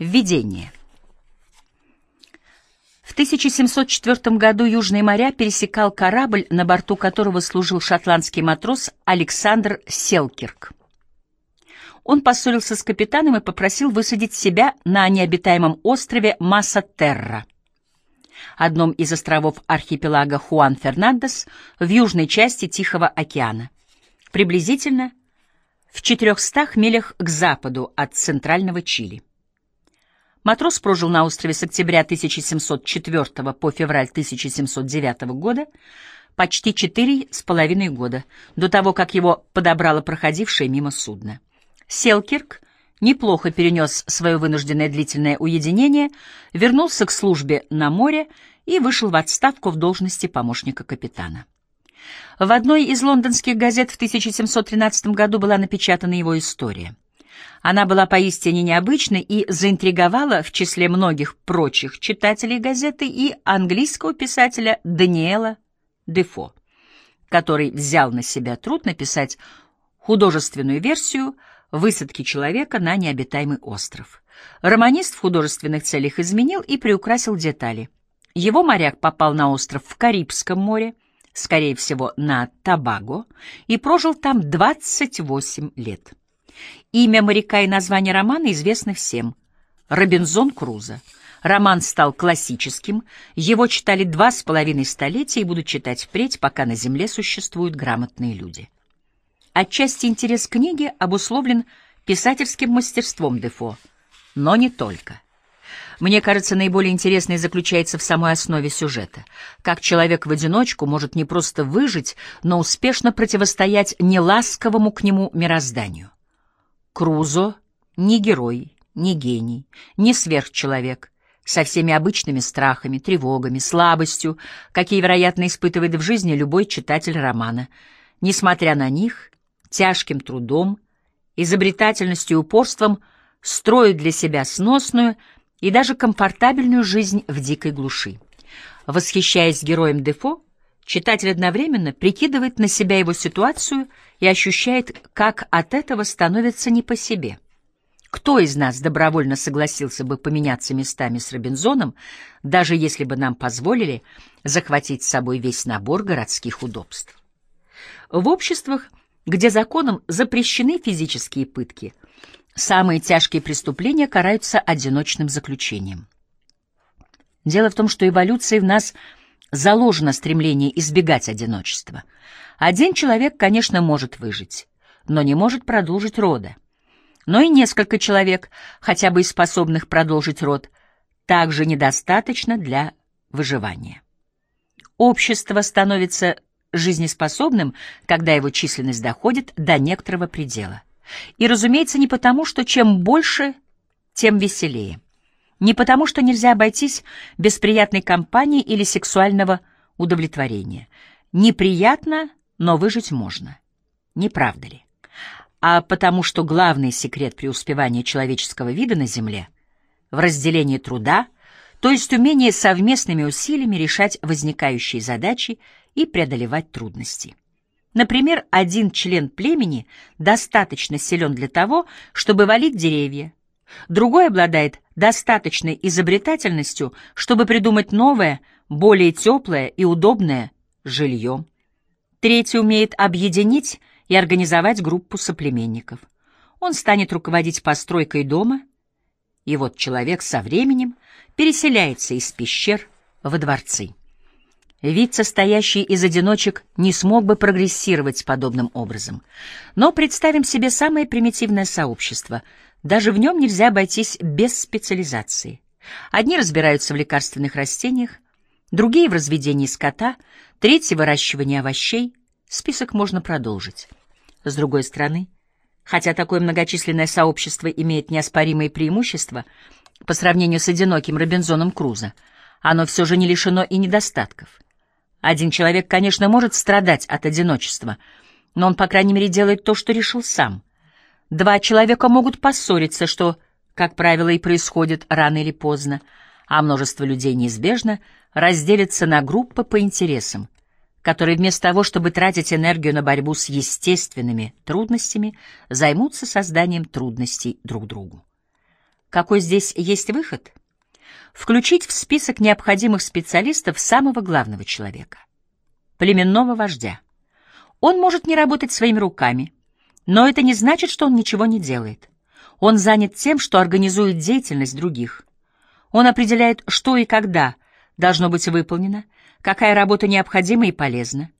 Введение. В 1704 году Южные моря пересекал корабль, на борту которого служил шотландский матрос Александр Селкирк. Он поссорился с капитаном и попросил высадить себя на необитаемом острове Масса-Терра, одном из островов архипелага Хуан Фернандес в южной части Тихого океана, приблизительно в 400 милях к западу от центрального Чили. Матрос прожил на острове с октября 1704 по февраль 1709 года почти четыре с половиной года, до того, как его подобрало проходившее мимо судно. Селкирк неплохо перенес свое вынужденное длительное уединение, вернулся к службе на море и вышел в отставку в должности помощника капитана. В одной из лондонских газет в 1713 году была напечатана его история. Она была поистине необычной и заинтриговала в числе многих прочих читателей газеты и английского писателя Даниэла Дефо, который взял на себя труд написать художественную версию высадки человека на необитаемый остров. Романист в художественных целях изменил и приукрасил детали. Его моряк попал на остров в Карибском море, скорее всего, на Табаго, и прожил там 28 лет. Имя моряка и название романа известны всем. Робинзон Крузо. Роман стал классическим, его читали два с половиной столетия и будут читать впредь, пока на Земле существуют грамотные люди. Отчасти интерес книги обусловлен писательским мастерством Дефо, но не только. Мне кажется, наиболее интересное заключается в самой основе сюжета. Как человек в одиночку может не просто выжить, но успешно противостоять неласковому к нему мирозданию. Крузо не герой, не гений, не сверхчеловек, со всеми обычными страхами, тревогами, слабостью, какие, вероятно, испытывает в жизни любой читатель романа. Несмотря на них, тяжким трудом, изобретательностью и упорством строит для себя сносную и даже комфортабельную жизнь в дикой глуши. Восхищаясь героем Дефо, читатель одновременно прикидывает на себя его ситуацию и ощущает, как от этого становится не по себе. Кто из нас добровольно согласился бы поменяться местами с Робинзоном, даже если бы нам позволили захватить с собой весь набор городских удобств? В обществах, где законом запрещены физические пытки, самые тяжкие преступления караются одиночным заключением. Дело в том, что эволюция в нас заложено стремление избегать одиночества — один человек, конечно, может выжить, но не может продолжить рода. Но и несколько человек, хотя бы и способных продолжить род, также недостаточно для выживания. Общество становится жизнеспособным, когда его численность доходит до некоторого предела. И, разумеется, не потому, что чем больше, тем веселее. Не потому, что нельзя обойтись без приятной компании или сексуального удовлетворения. Неприятно но выжить можно. Не правда ли? А потому что главный секрет преуспевания человеческого вида на Земле в разделении труда, то есть умение совместными усилиями решать возникающие задачи и преодолевать трудности. Например, один член племени достаточно силен для того, чтобы валить деревья, другой обладает достаточной изобретательностью, чтобы придумать новое, более теплое и удобное жилье. Третий умеет объединить и организовать группу соплеменников. Он станет руководить постройкой дома, и вот человек со временем переселяется из пещер во дворцы. Вид, состоящий из одиночек, не смог бы прогрессировать подобным образом. Но представим себе самое примитивное сообщество. Даже в нем нельзя обойтись без специализации. Одни разбираются в лекарственных растениях, другие — в разведении скота — Третье — выращивание овощей. Список можно продолжить. С другой стороны, хотя такое многочисленное сообщество имеет неоспоримые преимущества по сравнению с одиноким Робинзоном Крузо, оно все же не лишено и недостатков. Один человек, конечно, может страдать от одиночества, но он, по крайней мере, делает то, что решил сам. Два человека могут поссориться, что, как правило, и происходит рано или поздно, а множество людей неизбежно — разделятся на группы по интересам, которые вместо того, чтобы тратить энергию на борьбу с естественными трудностями, займутся созданием трудностей друг другу. Какой здесь есть выход? Включить в список необходимых специалистов самого главного человека — племенного вождя. Он может не работать своими руками, но это не значит, что он ничего не делает. Он занят тем, что организует деятельность других. Он определяет, что и когда должно быть выполнено, какая работа необходима и полезна,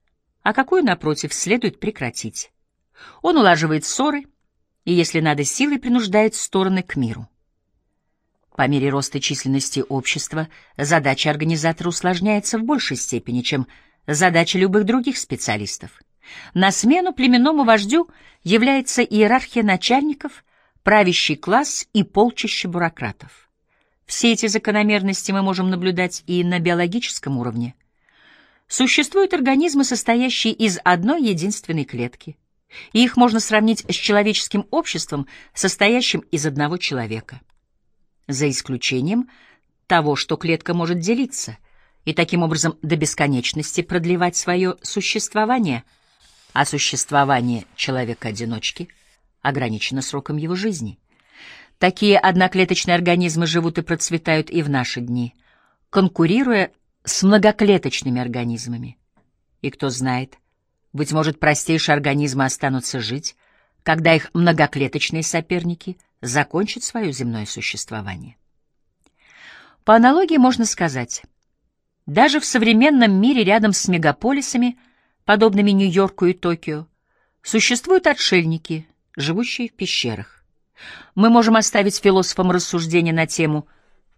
а какую, напротив, следует прекратить. Он улаживает ссоры и, если надо, силой принуждает стороны к миру. По мере роста численности общества задача организатора усложняется в большей степени, чем задача любых других специалистов. На смену племенному вождю является иерархия начальников, правящий класс и полчище бюрократов. Все эти закономерности мы можем наблюдать и на биологическом уровне. Существуют организмы, состоящие из одной единственной клетки, и их можно сравнить с человеческим обществом, состоящим из одного человека. За исключением того, что клетка может делиться и таким образом до бесконечности продлевать свое существование – а существование человека-одиночки ограничено сроком его жизни. Такие одноклеточные организмы живут и процветают и в наши дни, конкурируя с многоклеточными организмами. И кто знает, быть может, простейшие организмы останутся жить, когда их многоклеточные соперники закончат свое земное существование. По аналогии можно сказать, даже в современном мире рядом с мегаполисами – подобными Нью-Йорку и Токио, существуют отшельники, живущие в пещерах. Мы можем оставить философам рассуждения на тему,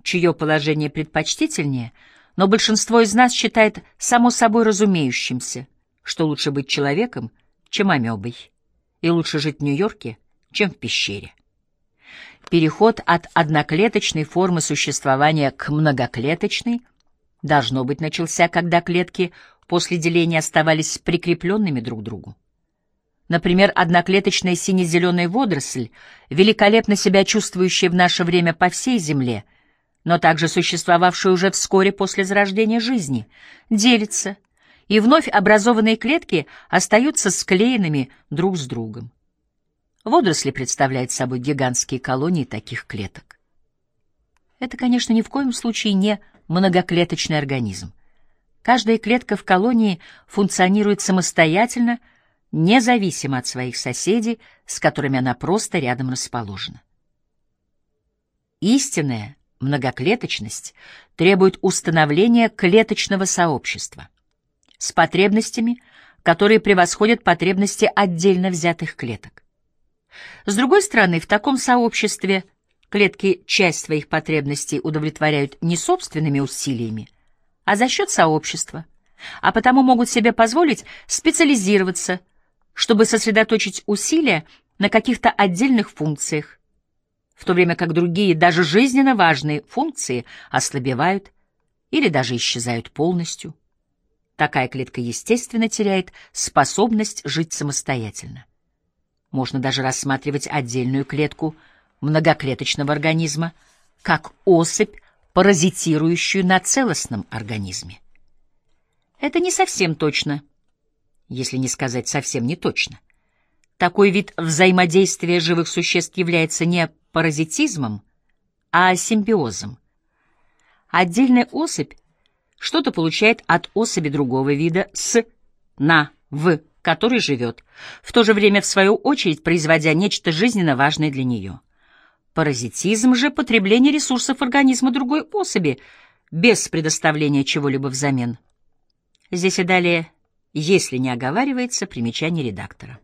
чье положение предпочтительнее, но большинство из нас считает само собой разумеющимся, что лучше быть человеком, чем амебой, и лучше жить в Нью-Йорке, чем в пещере. Переход от одноклеточной формы существования к многоклеточной должно быть начался, когда клетки после деления оставались прикрепленными друг к другу. Например, одноклеточная сине-зеленая водоросль, великолепно себя чувствующая в наше время по всей Земле, но также существовавшая уже вскоре после зарождения жизни, делится, и вновь образованные клетки остаются склеенными друг с другом. Водоросли представляют собой гигантские колонии таких клеток. Это, конечно, ни в коем случае не многоклеточный организм. Каждая клетка в колонии функционирует самостоятельно, независимо от своих соседей, с которыми она просто рядом расположена. Истинная многоклеточность требует установления клеточного сообщества с потребностями, которые превосходят потребности отдельно взятых клеток. С другой стороны, в таком сообществе клетки часть своих потребностей удовлетворяют не собственными усилиями, а за счет сообщества, а потому могут себе позволить специализироваться, чтобы сосредоточить усилия на каких-то отдельных функциях, в то время как другие, даже жизненно важные функции ослабевают или даже исчезают полностью. Такая клетка, естественно, теряет способность жить самостоятельно. Можно даже рассматривать отдельную клетку многоклеточного организма как особь паразитирующую на целостном организме. Это не совсем точно, если не сказать совсем не точно. Такой вид взаимодействия живых существ является не паразитизмом, а симбиозом. Отдельная особь что-то получает от особи другого вида с, на, в, которой живет, в то же время, в свою очередь, производя нечто жизненно важное для нее. Паразитизм же — потребление ресурсов организма другой особи, без предоставления чего-либо взамен. Здесь и далее, если не оговаривается, примечание редактора.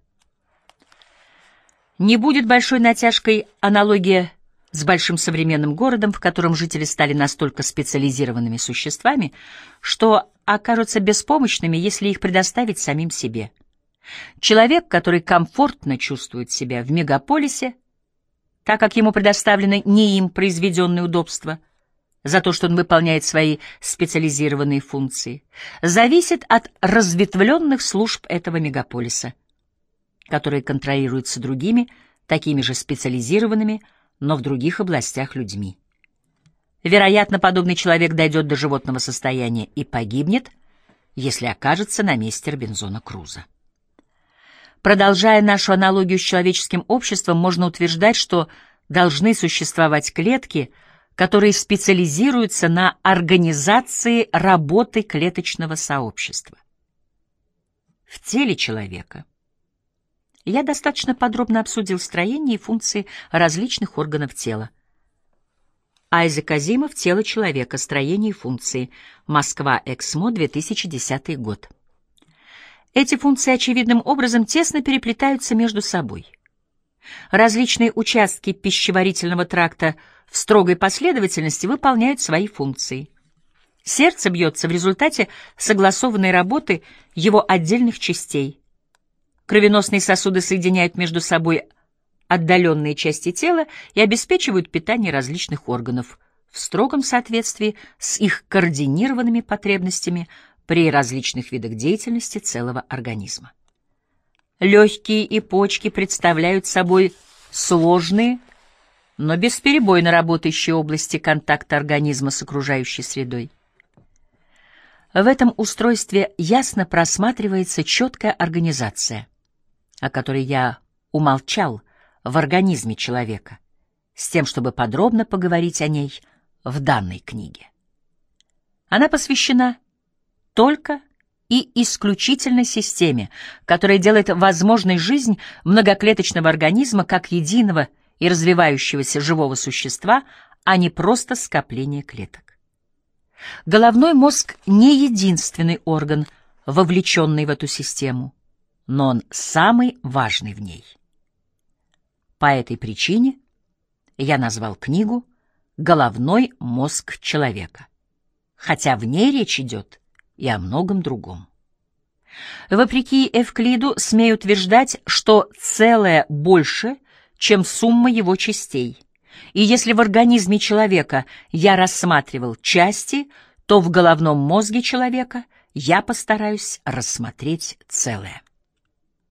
Не будет большой натяжкой аналогия с большим современным городом, в котором жители стали настолько специализированными существами, что окажутся беспомощными, если их предоставить самим себе. Человек, который комфортно чувствует себя в мегаполисе, так как ему предоставлены не им произведенные удобства, за то, что он выполняет свои специализированные функции, зависит от разветвленных служб этого мегаполиса, которые контролируются другими, такими же специализированными, но в других областях людьми. Вероятно, подобный человек дойдет до животного состояния и погибнет, если окажется на месте Робинзона Круза. Продолжая нашу аналогию с человеческим обществом, можно утверждать, что должны существовать клетки, которые специализируются на организации работы клеточного сообщества. В теле человека я достаточно подробно обсудил строение и функции различных органов тела. Айзек Азимов «Тело человека. Строение и функции. Москва. Эксмо. 2010 год». Эти функции очевидным образом тесно переплетаются между собой. Различные участки пищеварительного тракта в строгой последовательности выполняют свои функции. Сердце бьется в результате согласованной работы его отдельных частей. Кровеносные сосуды соединяют между собой отдаленные части тела и обеспечивают питание различных органов в строгом соответствии с их координированными потребностями при различных видах деятельности целого организма. Легкие и почки представляют собой сложные, но бесперебойно работающие области контакта организма с окружающей средой. В этом устройстве ясно просматривается четкая организация, о которой я умолчал в организме человека, с тем, чтобы подробно поговорить о ней в данной книге. Она посвящена только и исключительно системе, которая делает возможной жизнь многоклеточного организма как единого и развивающегося живого существа, а не просто скопление клеток. Головной мозг не единственный орган, вовлеченный в эту систему, но он самый важный в ней. По этой причине я назвал книгу «Головной мозг человека», хотя в ней речь идет и о многом другом. Вопреки Эвклиду смею утверждать, что целое больше, чем сумма его частей. И если в организме человека я рассматривал части, то в головном мозге человека я постараюсь рассмотреть целое.